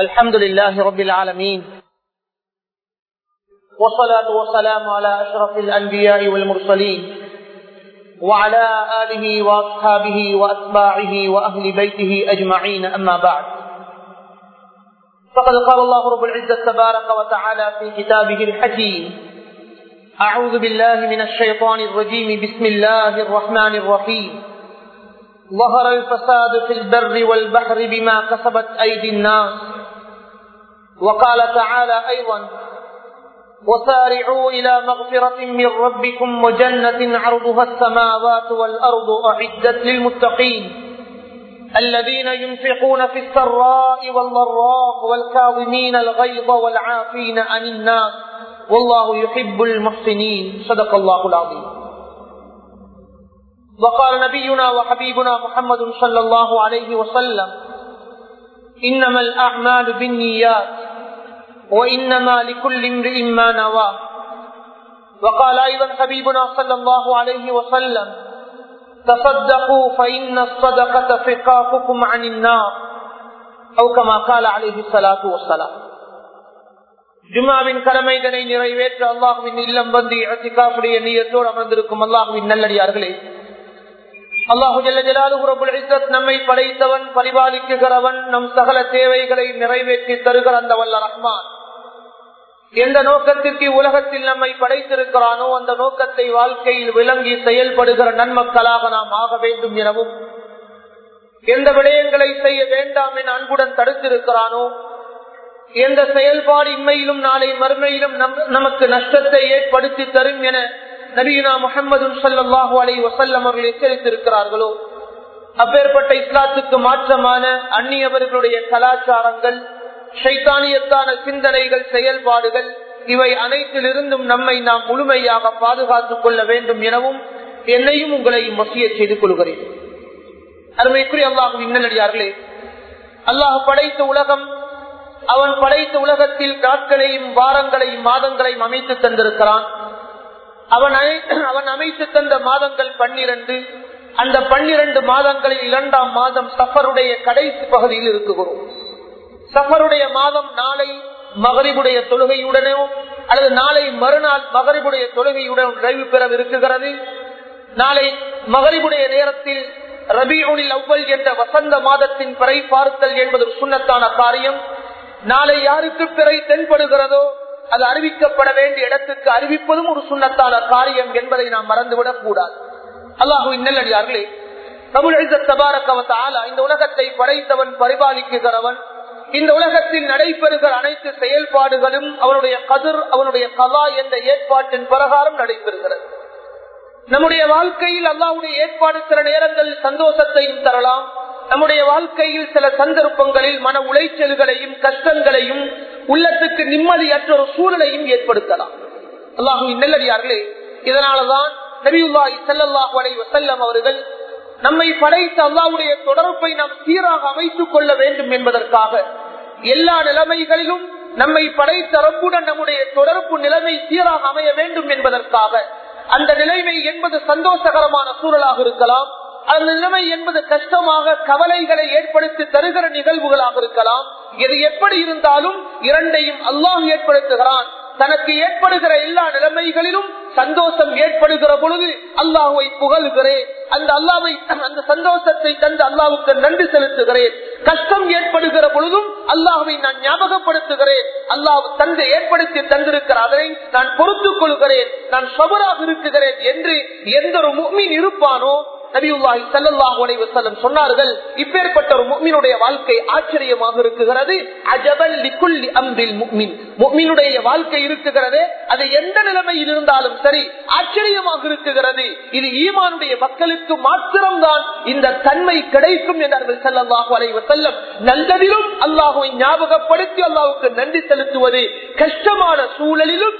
الحمد لله رب العالمين. والصلاة والسلام على أشرف الأنبياء والمرسلين وعلى آله وأصحابه وأتباعه وأهل بيته أجمعين. أما بعد فقد قال الله رب العزة تبارك وتعالى في كتابه الحكيم أعوذ بالله من الشيطان الرجيم. بسم الله الرحمن الرحيم. ظهر الفساد في البر والبحر بما كسبت أيدي الناس. وقال تعالى أيضا وسارعوا إلى مغفرة من ربكم وجنة عرضها السماوات والأرض أعدت للمتقين الذين ينفقون في السراء والضراء والكاظمين الغيظ والعافين عن الناس والله يحب المحسنين صدق الله العظيم. وقال نبينا وحبيبنا محمد صلى الله عليه وسلم إنما الأعمال بالنيات وإنما لكل امرئ ما نوى وقال أيضا حبيبنا صلى الله عليه وسلم تصدقوا فإن الصدقة فقاقكم عن النار أو كما قال عليه الصلاة والسلام ஜுமாவின் கடமைதனை நிறைவேற்ற அல்லாஹுவின் இல்லம் வந்து அத்திகாப்புடைய நீயத்தோடு அமர்ந்திருக்கும் அல்லாஹுவின் நல்லடியார்களே அல்லாஹு நம்மை படைத்தவன் பரிபாலிக்குகிறவன் நம் சகல தேவைகளை நிறைவேற்றி தருகிற அந்த வல்ல ரஹ்மான் எந்த நோக்கத்திற்கு உலகத்தில் நம்மை படைத்திருக்கிறானோ அந்த நோக்கத்தை வாழ்க்கையில் விளங்கி செயல்படுகிற நன்மக்களாக நாம் ஆக வேண்டும் எனவும் எந்த விடயங்களை செய்ய வேண்டாம் என அன்புடன் தடுத்திருக்கிறானோ எந்த செயல்பாடு இன்மையிலும் நாளை மறுமையிலும் நமக்கு நஷ்டத்தை ஏற்படுத்தி தரும் என நபீனா முகமது சல்லாஹூ அலி வசல்லம் அவர்கள் எச்சரித்திருக்கிறார்களோ அப்பேற்பட்ட இஸ்லாத்துக்கு மாற்றமான அந்நியவர்களுடைய கலாச்சாரங்கள் சைத்தானியத்தான சிந்தனைகள் செயல்பாடுகள் இவை அனைத்திலிருந்தும் நம்மை நாம் முழுமையாக பாதுகாத்துக் கொள்ள வேண்டும் எனவும் என்னையும் உங்களையும் வசிய செய்து கொள்கிறேன். அருமைக்குரிய அல்லாஹு இன்னடியார்களே அல்லாஹ் படைத்த உலகம் அவன் படைத்த உலகத்தில் நாட்களையும் வாரங்களையும் மாதங்களையும் அமைத்து தந்திருக்கிறான். அவன் அவன் அமைத்து தந்த மாதங்கள் பன்னிரண்டு. அந்த பன்னிரண்டு மாதங்களில் இரண்டாம் மாதம் சஃபருடைய கடைசி பகுதியில் இருக்குகிறோம். சஃபருடைய மாதம் நாளை மகரிபுடைய தொழுகையுடனோ அல்லது நாளை மறுநாள் மகரிபுடைய தொழுகையுடன் நிறைவு பெற இருக்குகிறது. நாளை மகரிபுடைய நேரத்தில் ரபியூனில் அவ்வல் என்ற வசந்த மாதத்தின் பிறை பார்த்தல் என்பது சுண்ணத்தான காரியம். நாளை யாருக்கு பிறை தென்படுகிறதோ அது அறிவிக்கப்பட வேண்டிய இடத்துக்கு அறிவிப்பதும் ஒரு சுண்ணத்தான காரியம் என்பதை நாம் மறந்துவிடக் கூடாது. அல்லாஹு இன்னல்லடியார்களே இந்த உலகத்தை படைத்தவன் பரிபாலிக்குகிறவன் இந்த உலகத்தில் நடைபெறுகிற அனைத்து செயல்பாடுகளும் அவனுடைய கதிர் அவனுடைய கலா என்ற ஏற்பாட்டின் பிரகாரம் நடைபெறுகிறது. நம்முடைய வாழ்க்கையில் அல்லாவுடைய ஏற்பாடு சில நேரங்களில் சந்தோஷத்தையும் தரலாம். நம்முடைய வாழ்க்கையில் சில சந்தர்ப்பங்களில் மன உளைச்சல்களையும் கஷ்டங்களையும் உள்ளத்துக்கு நிம்மதியற்ற ஒரு சூழலையும் ஏற்படுத்தலாம். அல்லாஹுவின் நல்லடியார்களே இதனாலதான் நபியுல்லாஹி சல்லாஹு அலை வசல்லம் அவர்கள் நம்மை படைத்த அல்லாவுடைய தொடர்பை நாம் சீராக அமைத்துக் கொள்ள வேண்டும் என்பதற்காக எல்லா நிலைமைகளிலும் நம்மை படைத்த ரப்புடன் நம்முடைய தொடர்பு நிலைமை சீராக அமைய வேண்டும் என்பதற்காக. அந்த நிலைமை என்பது சந்தோஷகரமான சூழலாக இருக்கலாம். அந்த நிலைமை என்பது கஷ்டமாக கவலைகளை ஏற்படுத்தி தருகிற நிகழ்வுகளாக இருக்கலாம். இது எப்படி இருந்தாலும் இரண்டையும் அல்லாஹ் ஏற்படுத்துகிறான். தனக்கு ஏற்படுகிற எல்லா நிலைமைகளிலும் சந்தோஷம் ஏற்படுகிற பொழுது அல்லாஹுவை புகழ்கிறேன். அந்த அல்லாவை அந்த சந்தோஷத்தை தந்து அல்லாவுக்கு நன்றி செலுத்துகிறேன். கஷ்டம் ஏற்படுகிற பொழுதும் அல்லாஹுவை நான் ஞாபகப்படுத்துகிறேன். அல்லாஹ் தந்து ஏற்படுத்தி தந்திருக்கிற அதை நான் பொறுத்துக் கொள்கிறேன். நான் சபராக இருக்குகிறேன் என்று எந்த ஒரு முக்மீன் இருப்பானோ நபியுல்லாஹி ஸல்லல்லாஹு சொன்னார்கள் இப்பேற்பட்ட ஒரு முக்மினுடைய வாழ்க்கை ஆச்சரியமாக இருக்குகிறது. அஜபல் லிகுல்லி அம்ரில் வாழ்க்கை இருக்குகிறது அது எந்த நிலைமையில் இருந்தாலும் சரி ஆச்சரியமாக இருக்குகிறது. இது ஈமானுடைய மக்களுக்கு மாத்திரம்தான் இந்த தன்மை கிடைக்கும் என்றார்கள் ஸல்லல்லாஹு அலைவ செல்லம் நல்லதிலும் அல்லாஹுவை ஞாபகப்படுத்தி அல்லாஹுக்கு நன்றி செலுத்துவது கஷ்டமான சூழலிலும்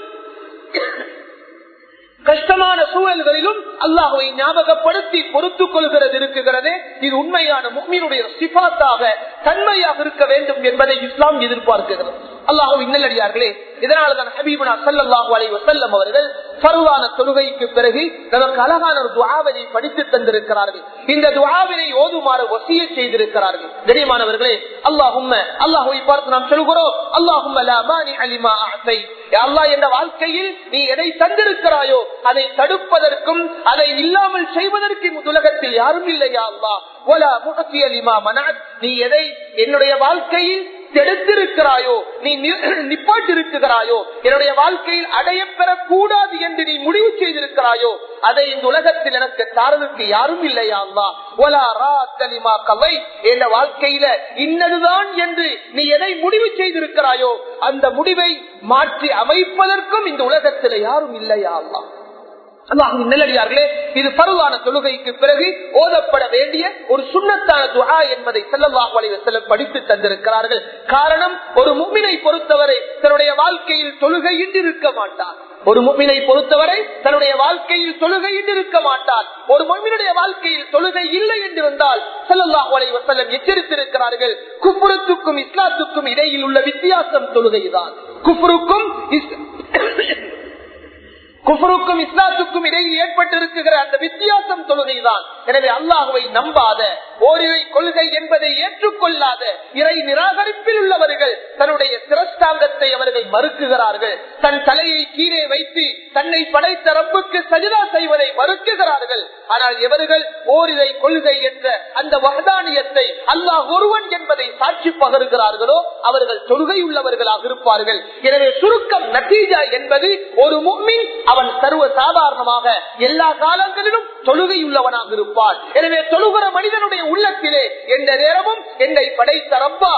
கஷ்டமான சூழல்களிலும் அல்லாஹுவை ஞாபகப்படுத்தி பொறுத்துக் கொள்கிறது இருக்குகிறது. இது உண்மையான முக்மீனுடைய சிபாத்தாக தன்மையாக இருக்க வேண்டும் என்பதை இஸ்லாம் எதிர்பார்க்கிறது. அல்லாஹு இன்னலடியார்களே இதனால்தான் ஹபீபுனா சல்லாஹூ அலைவசல்லம் அவர்கள் பருவான தொழுகைக்கு பிறகு நமக்கு அழகான ஒரு துவாவினை படித்து தந்திருக்கிறார்கள். இந்த துவாவினை ஓதுமாறு ஒசிய செய்திருக்கிறார்கள். தெரியுமானவர்களே அல்லாஹும் அல்லாஹுவை பார்த்து நாம் சொல்கிறோம் அல்லாஹும் அலிமா அல்லா என்ற வாழ்க்கையில் நீ எதை தந்திருக்கிறாயோ அதை தடுப்பதற்கும் அதை இல்லாமல் செய்வதற்கும் உலகத்தில் யாரும் இல்லையா அல்லா ஒலா முகத்தி அலிமா மனாத் நீ எதை என்னுடைய வாழ்க்கையில் தெடுத்திருக்கிறாயோ நீ நிப்பாட்டிருக்கிறாயோ என்னுடைய வாழ்க்கையில் அடைய பெறக்கூடாது என்று நீ முடிவு செய்திருக்கிறாயோ அதை இந்த உலகத்தில் எனக்கு தாரதுக்கு யாரும் இல்லையா ரா கவை என் வாழ்க்கையில இன்னதுதான் என்று நீ எதை முடிவு செய்திருக்கிறாயோ அந்த முடிவை மாற்றி அமைப்பதற்கும் இந்த உலகத்தில் யாரும் இல்லையா அல்லா. அல்லாஹின் நல்லடியார்களே இது பருவான தொழுகைக்கு பிறகு ஓதப்பட வேண்டிய ஒரு சுண்ணத்தான துஹா என்பதை செல்லல்லாஹ் செல்லம் படித்து தந்திருக்கிறார்கள். காரணம் ஒரு மும்மினை பொறுத்தவரை தன்னுடைய வாழ்க்கையில் தொழுகையின்றி இருக்க மாட்டார். ஒரு மும்மினை பொறுத்தவரை தன்னுடைய வாழ்க்கையில் தொழுகையின்றி இருக்க மாட்டார். ஒரு மும்மினுடைய வாழ்க்கையில் தொழுகை இல்லை என்று வந்தால் செல்லல்லாஹ் செல்லம் எச்சரித்திருக்கிறார்கள் குப்புறத்துக்கும் இஸ்லாத்துக்கும் இடையில் உள்ள வித்தியாசம் தொழுகைதான். குப்புருக்கும் குஃபருக்கும் இஸ்லாத்துக்கும் இடையில் ஏற்பட்டிருக்கிற அந்த வித்தியாசம் தொழுகைதான். எனவே அல்லாஹுவை நம்பாத ஓரிவை கொள்கை என்பதை ஏற்றுக்கொள்ளாத இறை நிராகரிப்பில் உள்ளவர்கள் தன்னுடைய சிரஷ்டாங்கத்தை அவர்கள் மறுக்குகிறார்கள். தன் தலையை கீழே வைத்து தன்னை படைத்த ரப்புக்கு சஜிதா செய்வதை மறுக்குகிறார்கள். ஆனால் இவர்கள் ஓரிவை கொள்கை என்ற அந்த வகதானியத்தை அல்லாஹ் ஒருவன் என்பதை சாட்சி பகருகிறார்களோ அவர்கள் தொழுகை உள்ளவர்களாக இருப்பார்கள். எனவே சுருக்கம் நத்தீஜா என்பது ஒரு மும்மின் அவன் சர்வ சாதாரணமாக எல்லா காலங்களிலும் தொழுகை உள்ளவனாக இருப்பான். எனவே தொழுகிற மனிதனுடைய உள்ளத்திலே எந்த நேரமும் என்னை படைத்த ரப்பா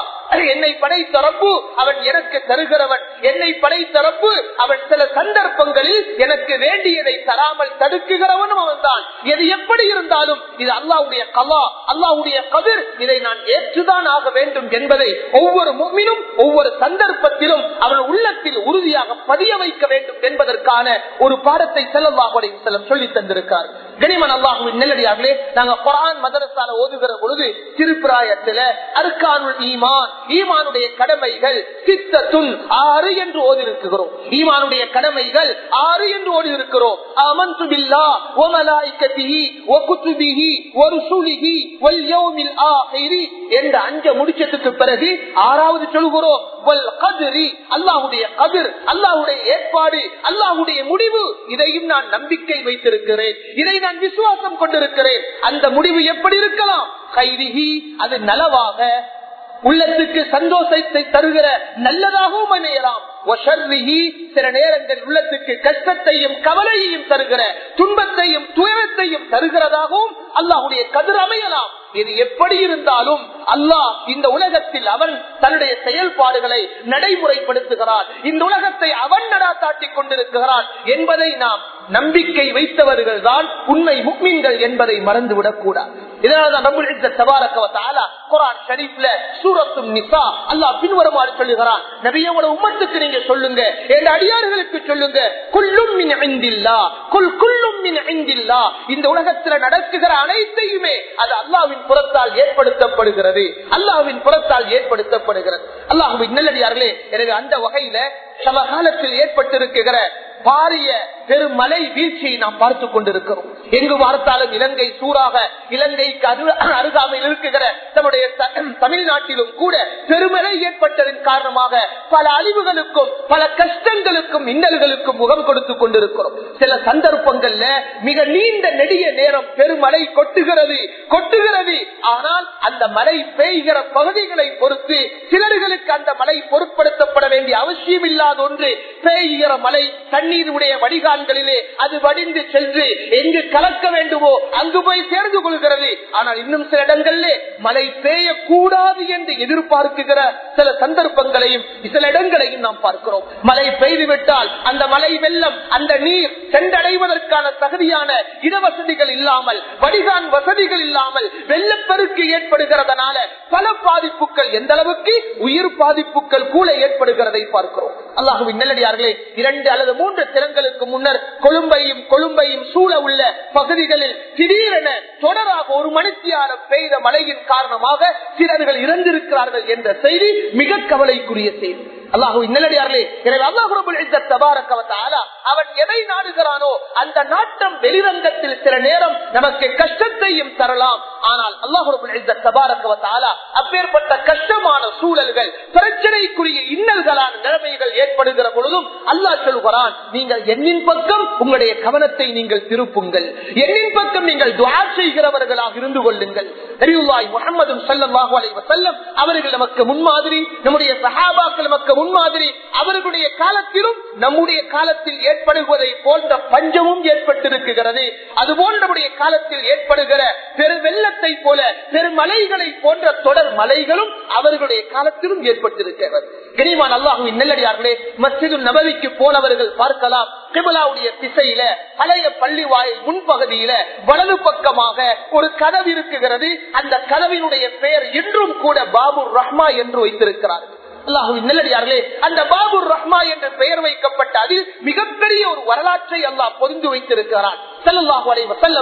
என்னை படைத்த ரப்பு அவன் எனக்கு தருகிறவன். என்னை படைத்த ரப்பு அவன் சில சந்தர்ப்பங்களில் எனக்கு வேண்டியதை தராமல் தடுக்குகிறவனும் அவன் தான் எது எப்படி இருந்தாலும் இது அல்லாவுடைய கலா அல்லாவுடைய கதிர். இதை நான் ஏற்றுதான் ஆக வேண்டும் என்பதை ஒவ்வொரு மும்மினும் ஒவ்வொரு சந்தர்ப்பத்திலும் அவன் உள்ளத்தில் உறுதியாக பதிய வைக்க வேண்டும் என்பதற்கான ஒரு பாடத்தை செல்லல்லாஹுடைய செல்லம் சொல்லி தந்திருக்கார். கனிமன் அல்லாஹுவின் நெல்லடியார்களே நாங்க குரான் மதரசால ஓதுகிற பொழுது திருப்பிராயத்துல அருக்கானுள் ஈமான் ஈமானுடைய கடமைகள் சித்தத்துன் ஆறு என்று ஓதிருக்கிறோம் ஈமானுடைய கடமைகள் ஆறு என்று ஓதிருக்கிறோம் அமந்து பில்லா ஒமலாய்கத்திஹி ஒகுத்துபிஹி ஒரு ஒருசுலிஹி ஒல்யௌமில் ஆஹிரி என்ற அஞ்ச முடிச்சதுக்கு பிறகு ஆறாவது சொல்கிறோம் வல் கதிரி அல்லாஹுடைய கதிர் அல்லாஹுடைய ஏற்பாடு அல்லாஹுடைய முடிவு. இதையும் நான் நம்பிக்கை வைத்திருக்கிறேன். இதை நான் விசுவாசம் கொண்டிருக்கிறேன். அந்த முடிவு எப்படி இருக்கலாம்? கைதிகி அது நலவாக உள்ளத்துக்கு சந்தோஷத்தை தருகிற நல்லதாகவும் அமையலாம். சில நேரங்கள் உள்ளத்துக்கு கஷ்டத்தையும் கவலையையும் தருகிற துன்பத்தையும் துயரத்தையும் தருகிறதாகவும் அல்லாஹுடைய கதிர் அமையலாம். இது எப்படி இருந்தாலும் அல்லாஹ் இந்த உலகத்தில் அவன் தன்னுடைய செயல்பாடுகளை நடைமுறைப்படுத்துகிறான். இந்த உலகத்தை அவன் நடாத்தாட்டிக் கொண்டிருக்கிறான் என்பதை நாம் நம்பிக்கை வைத்தவர்கள் தான் உண்மை முக்மீன்கள் என்பதை மறந்துவிடக் கூடாது இதனால்தான் குரான் ஷரீப்ல சூரத்தும் நிசா அல்லாஹ் பின்வருமாறு சொல்லுகிறான். நபியோட உம்மத்துக்கு நீங்க சொல்லுங்க. என் அடியார்களுக்கு சொல்லுங்க. குள்ளும் மின் ஐந்தில்லா குல் குள்ளும் மின் ஐந்தில்லா இந்த உலகத்துல நடக்குகிற அனைத்தையுமே அது அல்லாவின் புறத்தால் ஏற்படுத்தப்படுகிறது. அல்லாஹ்வின் புறத்தால் ஏற்படுத்தப்படுகிறது. அல்லாஹுவின் நல்லடியார்களே எனவே அந்த வகையில சமகாலத்தில் ஏற்பட்டிருக்கிற பாரிய பெரும் மலை வீழ்ச்சியை நாம் பார்த்து கொண்டிருக்கிறோம். எங்கு பார்த்தாலும் இலங்கை சூறாக இலங்கைக்கு அருகாமையில் இருக்குகிற நம்முடைய தமிழ்நாட்டிலும் கூட பெருமழை ஏற்பட்டதன் காரணமாக பல அழிவுகளுக்கும் பல கஷ்டங்களுக்கும் இன்னல்களுக்கும் முகம் கொடுத்து கொண்டிருக்கிறோம். சில சந்தர்ப்பங்கள்ல மிக நீண்ட நெடிய நேரம் பெருமழை கொட்டுகிறது கொட்டுகிறது. ஆனால் அந்த மழை பெய்கிற பகுதிகளை பொறுத்து சிலர்களுக்கு அந்த மழை பொருட்படுத்தப்பட வேண்டிய அவசியம் இல்லாத ஒன்று பெய்கிற மழை தண்ணீருடைய வடிகால்களிலே அது வடிந்து சென்று எங்கு கலக்க வேண்டுமோ அங்கு போய் சேர்ந்து கொள்கிறது. ஆனால் இன்னும் சில இடங்களிலே மழை பெய்யக்கூடாது என்று எதிர்பார்க்குகிற சில சந்தர்ப்பங்களையும் சில இடங்களையும் நாம் பார்க்கிறோம். மழை பெய்துவிட்டால் அந்த மழை வெள்ளம் அந்த நீர் சென்றடைவதற்கான தகுதியான இடவசதிகள் இல்லாமல் வடிகான் வசதிகள் இல்லாமல் வெள்ளப்பெருக்கு ஏற்படுகிறதுனால பல பாதிப்புகள் எந்த அளவுக்கு உயிர் பாதிப்புகள் கூட ஏற்படுகிறதை பார்க்கிறோம். அல்லாஹுவின் நெல்லடியார்களே இரண்டு அல்லது மூன்று திறங்களுக்கு முன்னர் கொழும்பையும் கொழும்பையும் சூழ உள்ள பகுதிகளில் திடீரென தொடராக ஒரு மணித்தியாரம் பெய்த மழையின் காரணமாக சிலர்கள் இறந்திருக்கிறார்கள் என்ற செய்தி மிக கவலைக்குரிய செய்தி. அல்லாஹு நல்லடியார்களே எனவே அல்லாஹுரபுல் அவன் எதை நாடுகிறானோ அந்த நாட்டம் வெளிரங்கத்தில் சில நேரம் நமக்கு கஷ்டத்தையும் தரலாம். ஆனால் அல்லாஹுரபுல் அப்பேற்பட்ட கஷ்டமான சூழல்கள் பிரச்சனைக்குரிய இன்னல்களான நிலைமைகள் ஏற்படுகிற பொழுதும் அல்லாஹ் சொல்கிறான் நீங்கள் என்னின் பக்கம் உங்களுடைய கவனத்தை நீங்கள் திருப்புங்கள். என்னின் பக்கம் நீங்கள் துவா செய்கிறவர்களாக இருந்து கொள்ளுங்கள். நபியுல்லாஹி முஹம்மது ஸல்லல்லாஹு அலைஹி அவர்கள் நமக்கு முன்மாதிரி நம்முடைய சஹாபாக்கள் நமக்கு முன்மாதிரி அவர்களுடைய காலத்திலும் நம்முடைய காலத்தில் ஏற்படுவதை போன்ற பஞ்சமும் ஏற்பட்டிருக்கிறது. அதுபோல் நம்முடைய காலத்தில் ஏற்படுகிற பெருவெள்ளத்தை போல பெருமலைகளை போன்ற தொடர் மலைகளும் அவர்களுடைய காலத்திலும் ஏற்பட்டிருக்கிறது. கனிமான் அல்லாஹுவின் நெல்லடியார்களே மஸ்ஜிது நபவிக்கு போனவர்கள் பார்க்கலாம். கிபிலாவுடைய திசையில பழைய பள்ளி வாயில் முன்பகுதியில வலது பக்கமாக ஒரு கதவு இருக்குகிறது அந்த கதவினுடைய பெயர் இன்றும் கூட பாபு ரஹ்மா என்று வைத்திருக்கிறார்கள். நல்லடியார்களே அந்த பாபுர் ரஹ்மா என்று பெயர் வைக்கப்பட்ட அதில் மிகப்பெரிய ஒரு வரலாற்றை அல்லாஹ் பொதிந்து வைத்திருக்கிறான். செல்லும்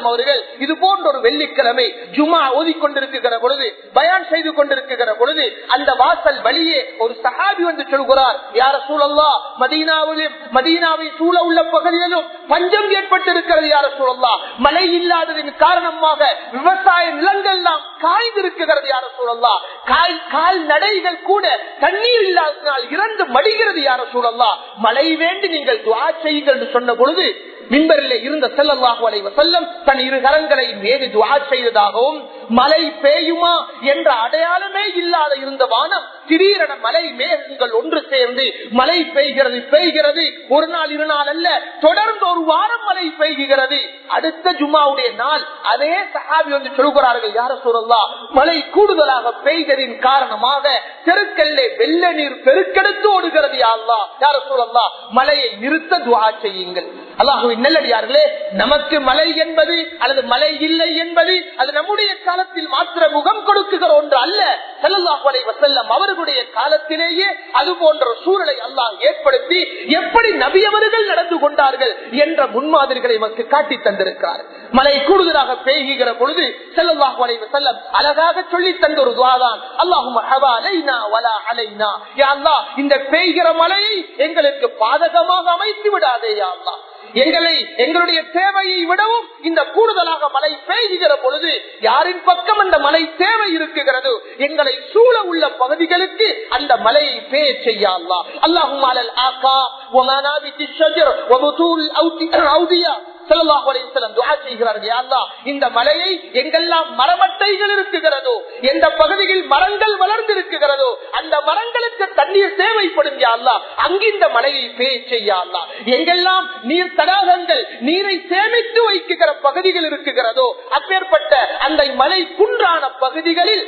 அவர்கள் இது போன்ற ஒரு வெள்ளிக்கிழமை ஜுமா ஓதிக்கொண்டிருக்கிற பொழுது பயான் செய்து கொண்டிருக்கிற பொழுது அந்த வாசல் வழியே ஒரு சஹாபி வந்து சொல்கிறார் யார சூழல்லா மதீனாவிலும் மதீனாவை சூழ உள்ள பகுதியிலும் பஞ்சம் ஏற்பட்டிருக்கிறது யார சூழல்லா மழை இல்லாததின் காரணமாக விவசாய நிலங்கள் எல்லாம் காய்ந்திருக்கிறது யார சூழல்லா கால் கால் நடைகள் கூட தண்ணீர் இல்லாததினால் இறந்து மடிகிறது யார சூழல்லா மழை வேண்டி நீங்கள் துவா செய்யுங்கள் என்று சொன்ன பொழுது மின்பரில் இருந்த செல்லல்லாஹு அலைவ செல்லம் தன் இரு கரங்களை மேது துவா செய்ததாகவும் மழை பெய்யுமா என்ற அடையாளமே இல்லாத இருந்த வானம் திடீரென மலை மேகங்கள் ஒன்று சேர்ந்து மழை பெய்கிறது பெய்கிறது. ஒரு நாள் இரு நாள் அல்ல தொடர்ந்து ஒரு வாரம் மழை பெய்கிறது. அடுத்த ஜும்மாவுடைய நாள் அதே சஹாபி வந்து சொல்கிறார்கள் யார சூழல்லா மழை கூடுதலாக பெய்ததின் காரணமாக தெருக்கல்லே வெள்ள நீர் பெருக்கெடுத்து ஓடுகிறது யாழ்லா யார சூழல்லா மழையை நிறுத்த துவா செய்யுங்கள். அல்லாஹுவின் நல்லடியார்களே நமக்கு மழை என்பது அல்லது மழை இல்லை என்பது அது நம்முடைய காலத்தில் மாத்திர முகம் கொடுக்குகிற ஒன்று அல்ல. செல்லல்லாஹு வசல்லம் அவர்களுடைய காலத்திலேயே அது போன்ற சூழலை அல்லாஹ் ஏற்படுத்தி எப்படி நபியவர்கள் நடந்து கொண்டார்கள் என்ற முன்மாதிரிகளை நமக்கு காட்டி தந்திருக்கிறார். மழை கூடுதலாக பெய்கிற பொழுது செல்லல்லாஹு வசல்லம் அழகாக சொல்லி தந்த ஒரு துவாதான் அல்லாஹும் வலா இந்த பெய்கிற மழையை எங்களுக்கு பாதகமாக அமைத்து விடாதே யா அல்லாஹ். எங்களை எங்களுடைய தேவையை விடவும் இந்த கூடுதலாக மழை பெய்கிற பொழுது யாரின் பக்கம் அந்த மழை தேவை இருக்குகிறது எங்களை சூழ உள்ள பகுதிகளுக்கு அந்த மழையை பெய்ய செய்யலாம் அல்லாஹும் ஆக்கா ஒமானாபித்தி ஷஜர் ஒபுதூல் இந்த மலையை எங்கெல்லாம் மரமட்டைகள் இருக்குகிறதோ எந்த பகுதியில் மரங்கள் வளர்ந்து இருக்குகிறதோ அந்த மரங்களுக்கு தண்ணீர் தேவைப்படும் யா அங்கு இந்த மலையை பேய எங்கெல்லாம் நீர் தடாகங்கள் நீரை சேமித்து வைக்குகிற பகுதிகள் இருக்குகிறதோ அப்பேற்பட்ட அந்த மலை குன்றான பகுதிகளில்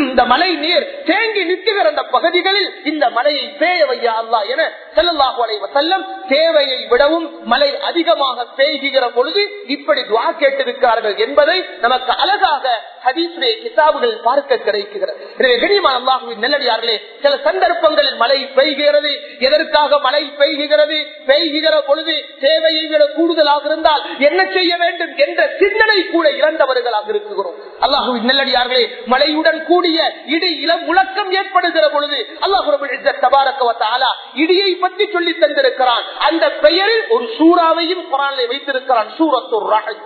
இந்த மலை நீர் தேங்கி நிற்குகிற அந்த பகுதிகளில் இந்த மலையை பேய வையா என ஸல்லல்லாஹு அலைஹி செல்லம் தேவையை விடவும் மழை அதிகமாக பெய்கிற பொழுது இப்படி துவா கேட்டிருக்கிறார்கள் என்பதை நமக்கு அழகாக ஹதீசுடைய கிதாபுகள் பார்க்க கிடைக்கிறது. எனவே கனியமான அல்லாஹுவின் நெல்லடியார்களே சில சந்தர்ப்பங்களில் மழை பெய்கிறது எதற்காக மழை பெய்கிறது பெய்கிற பொழுது தேவையை விட கூடுதலாக இருந்தால் என்ன செய்ய வேண்டும் என்ற சிந்தனை கூட இறந்தவர்களாக இருக்கிறோம். அல்லாஹுவின் நெல்லடியார்களே மழையுடன் கூடிய இடி இளம் உலக்கம் ஏற்படுகிற பொழுது அல்லாஹு இடியை பற்றி சொல்லி தந்திருக்கிறான். அந்த பெயரில் ஒரு சூறாவையும் குரானை வைத்திருக்கிறான் சூரத்துர் ரஹத்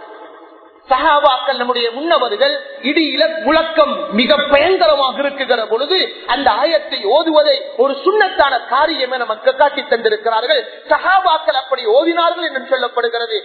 சகாபாக்கள் நம்முடைய முன்னவர்கள் இடியில முழக்கம் மிக பயங்கரமாக இருக்குகிற பொழுது அந்த ஆயத்தை ஓதுவதை ஒரு சுண்ணத்தான காரியம் என மக்கள் காட்டி தந்திருக்கிறார்கள். சகாபாக்கள் அப்படி ஓதினார்கள் என்று சொல்லப்படுகிறது.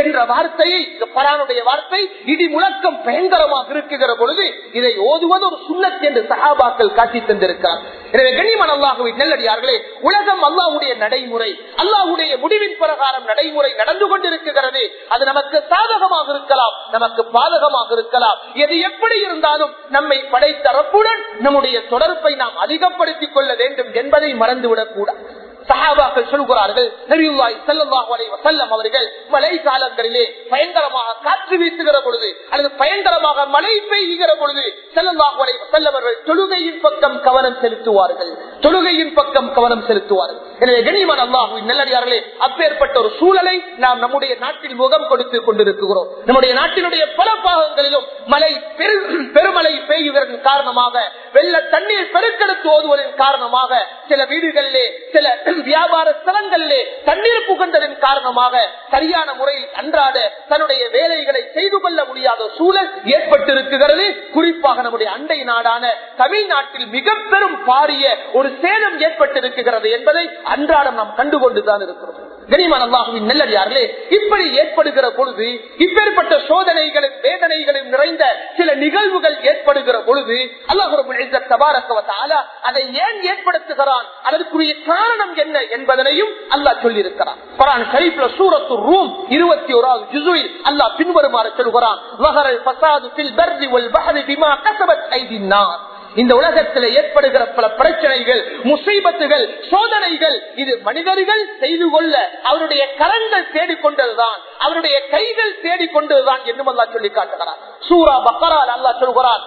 என்ற வார்த்தையை பரானுடைய வார்த்தை இடி முழக்கம் பயங்கரமாக இருக்குகிற பொழுது இதை ஓதுவது ஒரு சுண்ணத் என்று சகாபாக்கள் காட்டி தந்திருக்கிறார். எனவே கனிமன் அல்லாஹுவின் நெல்லடியார்களே உலகம் அல்லாஹுடைய நடைமுறை அல்லாஹுடைய முடிவின் பிரகாரம் நடைமுறை நடந்து கொண்டிருக்கிறது. அது நமக்கு சாதகமாக இருக்கலாம் நமக்கு பாதகமாக இருக்கலாம். எது எப்படி இருந்தாலும் நம்மை படைத்தரப்புடன் நம்முடைய தொடர்பை நாம் அதிகப்படுத்திக் கொள்ள வேண்டும் என்பதை மறந்துவிடக் கூடாது சஹாபாக்கள் சொல்கிறார்கள் நெறியுல்லாய் ஸல்லல்லாஹு அலைஹி வஸல்லம் அவர்கள் மழை காலங்களிலே பயங்கரமாக காற்று வீசுகிற பொழுது அல்லது பயங்கரமாக மழை பெய்கிற பொழுது ஸல்லல்லாஹு அலைஹி வஸல்லம் தொழுகையின் பக்கம் கவனம் செலுத்துவார்கள். தொழுகையின் பக்கம் கவனம் செலுத்துவார்கள். எனவே கனிமன் அல்லாஹுவின் நல்லடியார்களே அப்பேற்பட்ட ஒரு சூழலை நாம் நம்முடைய நாட்டில் முகம் கொடுத்து கொண்டிருக்கிறோம். நம்முடைய நாட்டினுடைய பல பாகங்களிலும் மழை பெருமழை பெய்து பெய்யுவதன் காரணமாக வெள்ள தண்ணீர் பெருக்கெடுத்து ஓதுவதன் காரணமாக சில வீடுகளிலே சில வியாபார ஸ்தலங்களிலே தண்ணீர் புகுந்ததன் காரணமாக சரியான முறையில் அன்றாட தன்னுடைய வேலைகளை செய்து கொள்ள முடியாத சூழல் ஏற்பட்டிருக்கிறது. குறிப்பாக நம்முடைய அண்டை நாடான தமிழ்நாட்டில் மிக பெரும் பாரிய ஒரு சேதம் ஏற்பட்டிருக்கிறது என்பதை அன்றாடம் நாம் கண்டுகொண்டுதான் இருக்கிறோம். கனிமான் அல்லாஹுவின் நல்லடியார்களே இப்படி ஏற்படுகிற பொழுது இப்பேற்பட்ட சோதனைகளும் வேதனைகளும் நிறைந்த சில நிகழ்வுகள் ஏற்படுகிற பொழுது அல்லாஹு அதை ஏன் ஏற்படுத்துகிறான்? அதற்குரிய காரணம் என்ன என்பதனையும் அல்லாஹ் சொல்லியிருக்கிறான். குரான் ஷரீப்ல சூரத்து ரூம் இருபத்தி ஓராவது ஜுசுவில் அல்லாஹ் பின்வருமாறு சொல்கிறான் இந்த உலகத்தில் ஏற்படுகிற பல பிரச்சனைகள் முசைபத்துகள் சோதனைகள் இது மனிதர்கள் செய்து கொள்ள அவருடைய கரங்கள் தேடிக்கொண்டதுதான் அவருடைய கைகள் தேடிக்கொண்டதுதான் என்னும் அல்லா சொல்லி காட்டுகிறார் சூரா பக்கரால் அல்லா சொல்கிறார்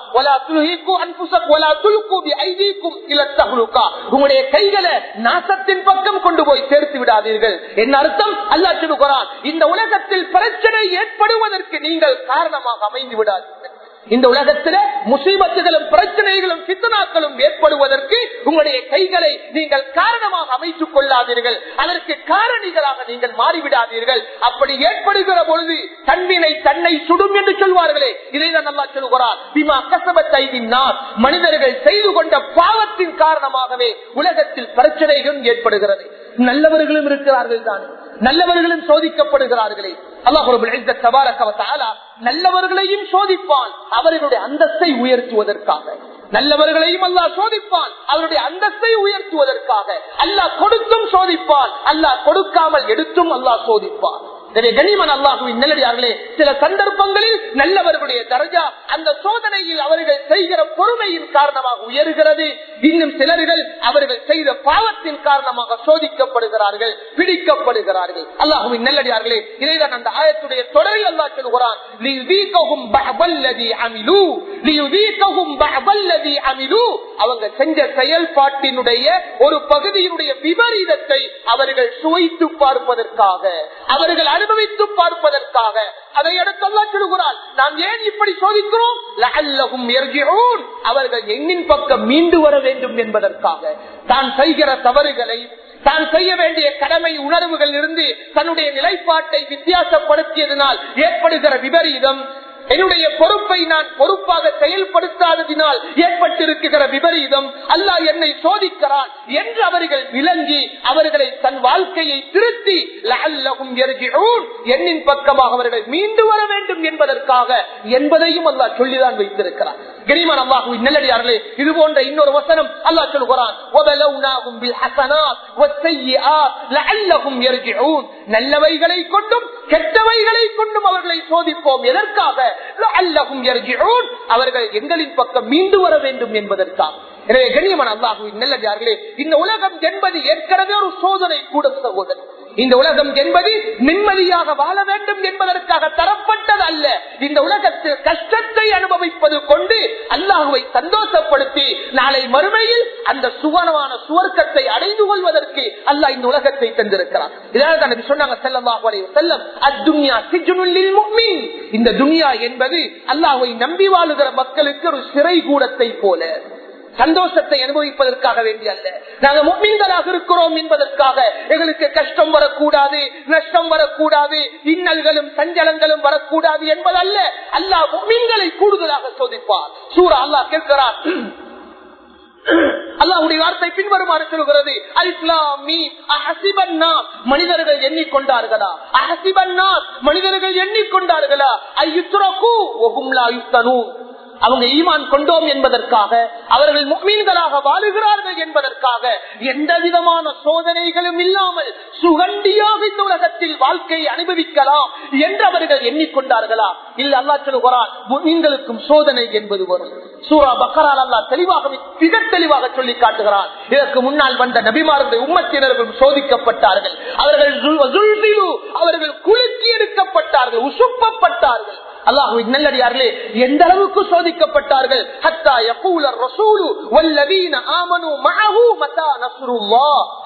உங்களுடைய கைகளை நாசத்தின் பக்கம் கொண்டு போய் சேர்த்து விடாதீர்கள். என்ன அர்த்தம்? அல்லா சொல்லுகிறான் இந்த உலகத்தில் பிரச்சனை ஏற்படுவதற்கு நீங்கள் காரணமாக அமைந்து விடாதீர்கள். இந்த உலகத்தில முசீபத்துகளும் பிரச்சனைகளும் சித்தனாக்களும் ஏற்படுவதற்கு உங்களுடைய கைகளை நீங்கள் காரணமாக அமைத்துக் கொள்ளாதீர்கள். அதற்கு காரணிகளாக நீங்கள் மாறிவிடாதீர்கள். அப்படி ஏற்படுகிற பொழுது தன்வினை தன்னை சுடும் என்று சொல்வார்களே. இதை தான் நல்லா சொல்கிறார் பிமா கசபத்தைவினார் மனிதர்கள் செய்து கொண்ட பாவத்தின் காரணமாகவே உலகத்தில் பிரச்சனைகளும் ஏற்படுகிறது. நல்லவர்களும் இருக்கிறார்கள் தான் நல்லவர்களும் சோதிக்கப்படுகிறார்களே. நல்லவர்களையும் சோதிப்பான். அவர்களுடைய அந்தஸ்தை உயர்த்துவதற்காக. நல்லவர்களையும் அல்லாஹ் சோதிப்பான். அவருடைய அந்தஸ்தை உயர்த்துவதற்காக. அல்லாஹ் கொடுத்தும் சோதிப்பான். அல்லாஹ் கொடுக்காமல் எடுத்தும் அல்லாஹ் சோதிப்பான். எனவே கனிமன் அல்லாஹுவின் நல்லடியார்களே சில சந்தர்ப்பங்களில் நல்லவர்களுடைய தரஜா அந்த சோதனையில் அவர்கள் செய்கிற பொறுமையின் காரணமாக உயர்கிறது. இன்னும் சிலர்கள் அவர்கள் செய்த பாவத்தின் காரணமாக சோதிக்கப்படுகிறார்கள் பிடிக்கப்படுகிறார்கள். அல்லாஹுவின் நல்லடியார்களே இதைதான் அந்த ஆயத்துடைய தொடரில் அல்லா சொல்கிறான் அவங்க செஞ்ச செயல்பாட்டினுடைய ஒரு பகுதியினுடைய விபரீதத்தை அவர்கள் சுவைத்து பார்ப்பதற்காக அவர்கள் அனுபவித்து பார்ப்பதற்காக. அதை அடுத்தல்லா சொல்கிறார் நாம் ஏன் இப்படி சோதிக்கிறோம்? அவர்கள் எண்ணின் பக்கம் மீண்டு வர வேண்டும் என்பதற்காக. தான் செய்கிற தவறுகளை தான் செய்ய வேண்டிய கடமை உணர்வுகள் இருந்து தன்னுடைய நிலைப்பாட்டை வித்தியாசப்படுத்தியதனால் ஏற்படுகிற விபரீதம் என்னுடைய பொறுப்பை நான் பொறுப்பாக செயல்படுத்தாததினால் ஏற்பட்டிருக்கிற விபரீதம் அல்லாஹ் என்னை சோதிக்கிறான் என்று அவர்கள் விளங்கி அவர்களை தன் வாழ்க்கையை திருத்தி எண்ணின் பக்கமாக அவர்கள் மீண்டு வர வேண்டும் என்பதற்காக என்பதையும் அல்லாஹ் சொல்லிதான் வைத்திருக்கிறார் கரிமான் அல்லாஹு நல்லடியார்களே இது போன்ற இன்னொரு வசனம் அல்லாஹ் சொல்கிறான் நல்லவைகளை கொண்டும் கெட்டவைகளை கொண்டும் அவர்களை சோதிப்போம். எதற்காக? அவர்கள் எங்களின் பக்கம் மீண்டு வர வேண்டும் என்பதற்காக. எனவே கண்ணியமான அல்லாஹுவின் நல்லதார்களே இந்த உலகம் என்பது ஏற்கனவே ஒரு சோதனை கூட சகோதரன் இந்த உலகம் என்பது நிம்மதியாக வாழ வேண்டும் என்பதற்காக தரப்பட்டது அல்ல. இந்த உலகத்தில் கஷ்டத்தை அனுபவிப்பது கொண்டு அல்லாஹுவை சந்தோஷப்படுத்தி நாளை மறுமையில் அந்த சுவனமான சுவர்க்கத்தை அடைந்து கொள்வதற்கு அல்லாஹ் இந்த உலகத்தை தந்திருக்கிறான். இதனால சொன்னாங்க செல்லமாக செல்லம் அத்துன்யா சிஜுனுள்ளில் இந்த துனியா என்பது அல்லாஹுவை நம்பி வாழுகிற மக்களுக்கு ஒரு சிறை கூடத்தை போல. சந்தோஷத்தை அனுபவிப்பதற்காக வேண்டிய அல்ல. நாங்கள் மும்மீன்களாக இருக்கிறோம் என்பதற்காக எங்களுக்கு கஷ்டம் வரக்கூடாது நஷ்டம் வரக்கூடாது இன்னல்களும் சஞ்சலங்களும் வரக்கூடாது என்பதல்ல. அல்லாஹ் மும்மீன்களை கூடுதலாக சோதிப்பார். சூரா அல்லாஹ் கேட்கிறார் அல்லாவுடைய வார்த்தை பின்வருமாறு சொல்கிறது. மனிதர்கள் எண்ணிக்கொண்டார்களா? அஹசிபன்னா மனிதர்கள் எண்ணிக்கொண்டார்களா? ஐயுத்துரகு அவங்க ஈமான் கொண்டோம் என்பதற்காக அவர்கள் முக்மீன்களாக வாழுகிறார்கள் என்பதற்காக எந்த விதமான சோதனைகளும் இல்லாமல் சுகண்டியாக இந்த உலகத்தில் வாழ்க்கையை அனுபவிக்கலாம் என்று அவர்கள் எண்ணிக்கொண்டார்களா? இல்ல அல்லா சொல்லுகிறான் முக்மீன்களுக்கும் சோதனை என்பது வரும். சூரா பக்கரால் அல்லா தெளிவாக மிக தெளிவாக சொல்லி காட்டுகிறான். இதற்கு முன்னால் வந்த நபிமார்களுடைய உம்மத்தினர்கள் சோதிக்கப்பட்டார்கள். அவர்கள் அவர்கள் குலுக்கி எடுக்கப்பட்டார்கள் உசுப்பப்பட்டார்கள். அல்லாஹுவின் நல்லடியார்களே எந்த அளவுக்கு சோதிக்கப்பட்டார்கள்? ஹத்தா யகூல ரசூலு வல்லதீன ஆமனு மதா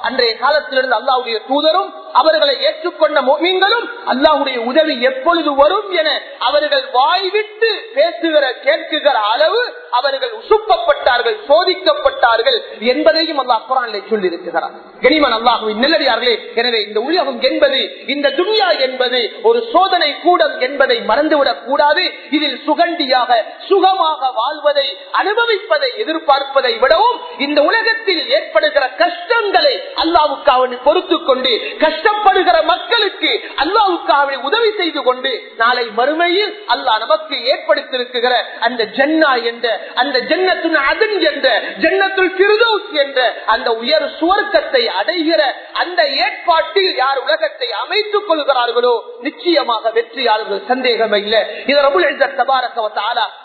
அன்றைய காலத்திலிருந்து அல்லாஹ்வுடைய தூதரும் அவர்களை ஏற்றுக்கொண்ட முஃமின்களும் அல்லாஹ்வுடைய உதவி எப்பொழுது வரும் என அவர்கள் வாய்விட்டு பேசுகிற கேட்குகிற அளவு அவர்கள் உசுப்பப்பட்டார்கள் சோதிக்கப்பட்டார்கள் என்பதையும் அல்லாஹ் குரானிலே சொல்லி இருக்கிறார் கனிமன் அல்லாஹுவின் நல்லடியார்களே எனவே இந்த உலகம் என்பது இந்த துன்யா என்பது ஒரு சோதனை கூடம் என்பதை மறந்துவிடக் கூடாது. இதில் சுகண்டியாக சுகமாக வாழ்வதை அனுபவிப்பதை எதிர்பார்ப்பதை விடவும் இந்த உலகத்தில் ஏற்படுகிற கஷ்டங்களை அல்லாவுக்காக பொறுத்து கொண்டு கஷ்டப்படுகிற மக்களுக்கு அல்லாவுக்காக உதவி செய்து கொண்டு நாளை மறுமையில் அல்லாஹ் நமக்கு ஏற்படுத்தியிருக்கிற அந்த ஜன்னா என்ற அந்த ஜன்னத்துன் அதன் என்ற ஜன்னத்துல் பிரதோஸ் என்ற அந்த உயர் சுவர்க்கத்தை அடைகிற அந்த ஏற்பாட்டில் யார் உலகத்தை அமைத்துக் கொள்கிறார்களோ நிச்சயமாக வெற்றியாளர்கள் சந்தேகமே இல்லை. இது ரபுல் இஸ்ஸத் தபாரக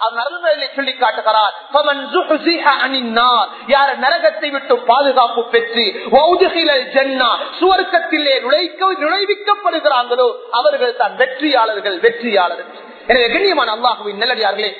அவர் அருள்மையிலே சொல்லி காட்டுகிறார். யார் நரகத்தை விட்டு பாதுகாப்பு பெற்று வௌதுஹிலல் சுவர்க்கத்திலே நுழைக்க நுழைவிக்கப்படுகிறார்களோ அவர்கள் தான் வெற்றியாளர்கள் வெற்றியாளர்கள். எனவே கண்ணியமான அல்லாஹுவின் நல்லடியார்களே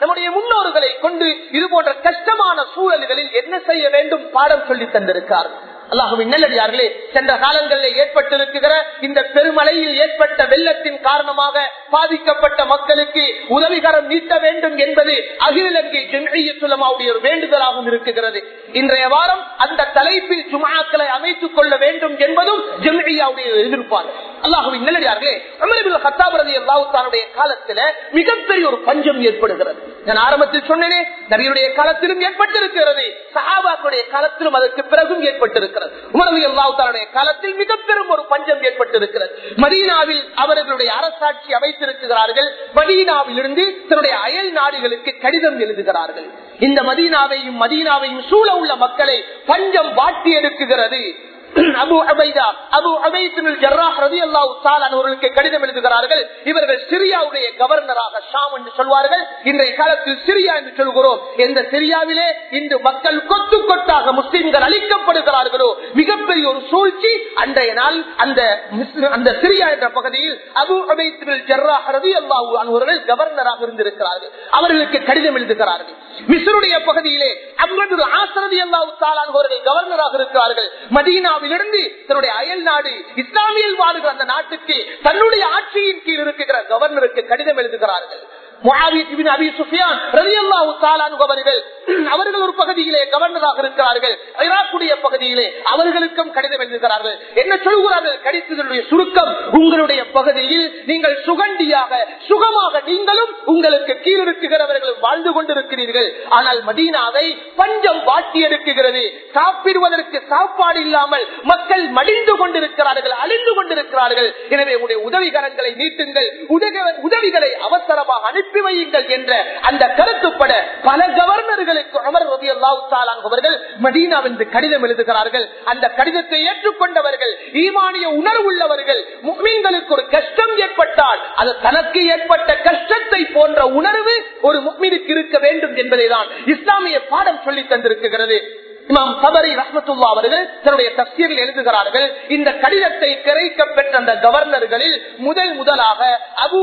நம்முடைய முன்னோர்களை கொண்டு இது போன்ற கஷ்டமான சூழல்களில் என்ன செய்ய வேண்டும் பாடம் சொல்லி தந்திருக்கார். அல்லாஹுவின் நல்லடியார்களே சென்ற காலங்களில் ஏற்பட்டிருக்கிற இந்த பெருமழையில் ஏற்பட்ட வெள்ளத்தின் காரணமாக பாதிக்கப்பட்ட மக்களுக்கு உதவிகரம் நீட்ட வேண்டும் என்பது அகிலங்கை ஜெமியத்துலமாவுடைய ஒரு வேண்டுதலாகவும் இருக்குகிறது. இன்றைய வாரம் அந்த தலைப்பில் ஜுமாக்களை அமைத்துக் கொள்ள வேண்டும் என்பதும் ஜெமியாவுடைய எதிர்ப்பார் அல்லாஹுவின் நல்லடியார்களே அமரபில் ஹத்தாபரதி அல்லாவுத்தானுடைய காலத்துல மிகப்பெரிய ஒரு பஞ்சம் ஏற்படுகிறது. நான் ஆரம்பத்தில் சொன்னேனே நபியுடைய காலத்திலும் ஏற்பட்டிருக்கிறது சஹாபாக்களுடைய காலத்திலும் அதற்கு பிறகும் ஏற்பட்டிருக்கிறது. காலத்தில் மிக பெரும் ஒரு பஞ்சம் ஏற்பட்டிருக்கிறது. மதீனாவில் அவர்களுடைய அரசாட்சி அமைத்திருக்கிறார்கள். மதீனாவில் இருந்து தன்னுடைய அயல் நாடுகளுக்கு கடிதம் எழுதுகிறார்கள். இந்த மதீனாவையும் மதீனாவையும் சூழ உள்ள மக்களை பஞ்சம் வாட்டி எடுக்குகிறது. அபு அபைதா அபு அபைதுல் ஜர்ராஹ் ரதி ரலியல்லாஹு தஆலா அவர்களுக்கு கடிதம் எழுதுகிறார்கள். இவர்கள் சிரியாவுடைய கவர்னராக ஷாம் என்று சொல்வார்கள். இன்றைய காலத்தில் சிரியா என்று சொல்கிறோம். எந்த சிரியாவிலே இன்று மக்கள் கொத்து கொத்தாக முஸ்லிம்கள் அளிக்கப்படுகிறார்களோ மிகப்பெரிய ஒரு சூழ்ச்சி அன்றைய நாள் அந்த அந்த சிரியா என்ற பகுதியில் அபு அபைதுல் ஜர்ராஹ் ரதி ரலியல்லாஹு அவர்கள் கவர்னராக இருந்திருக்கிறார்கள். அவர்களுக்கு கடிதம் எழுதுகிறார்கள். மிசருடைய பகுதியிலே அப்துல் ஆசரதி அல்லாஹு தஆலா அவர்கள் கவர்னராக இருக்கிறார்கள். மதீனா இந்தியாவிலிருந்து தன்னுடைய அயல் நாடு இஸ்லாமியில் வாழ்கிற அந்த நாட்டுக்கு தன்னுடைய ஆட்சியின் கீழ் இருக்கிற கவர்னருக்கு கடிதம் எழுதுகிறார்கள். அவர்கள் ஒரு பகுதியிலே கவர்னராக இருக்கிறார்கள். ஈராக்குடைய பகுதியிலே அவர்களுக்கும் கடிதம் எழுதுகிறார்கள். என்ன சொல்கிறார்கள்? கடிதத்தினுடைய சுருக்கம் உங்களுடைய பகுதியில் நீங்கள் சுகண்டியாக சுகமாக நீங்களும் உங்களுக்கு கீழிருக்குகிறவர்களும் வாழ்ந்து கொண்டிருக்கிறீர்கள். ஆனால் மதீனாவை பஞ்சம் வாட்டி எடுக்குகிறது. சாப்பிடுவதற்கு சாப்பாடு இல்லாமல் மக்கள் மடிந்து கொண்டிருக்கிறார்கள். இருக்கிறார்கள் எனவே உடைய உதவிகரங்களை நீட்டுங்கள் உதவிகளை அவசரமாக அனுப்பி வையுங்கள் என்ற அந்த கருத்துப்பட பல கவர்னர்களுக்கு அமர் ரவி அவர்கள் மதீனாவென்று கடிதம் எழுதுகிறார்கள். அந்த கடிதத்தை ஏற்றுக்கொண்டவர்கள் ஈமானிய உணர்வுள்ளவர்கள் முக்மீன்களுக்கு ஒரு கஷ்டம் ஏற்பட்டால் அது தனக்கு ஏற்பட்ட கஷ்டத்தை போன்ற உணர்வு ஒரு முக்மீனுக்கு இருக்க வேண்டும் என்பதை தான் இஸ்லாமிய பாடம் சொல்லி தந்திருக்கிறது. இமாம் சபரி ரஹமத்துல்லா அவர்கள் தன்னுடைய தப்சீரில் எழுதுகிறார்கள் இந்த கடிதத்தை கிடைக்க பெற்ற அந்த கவர்னர்களில் முதல் முதலாக அபு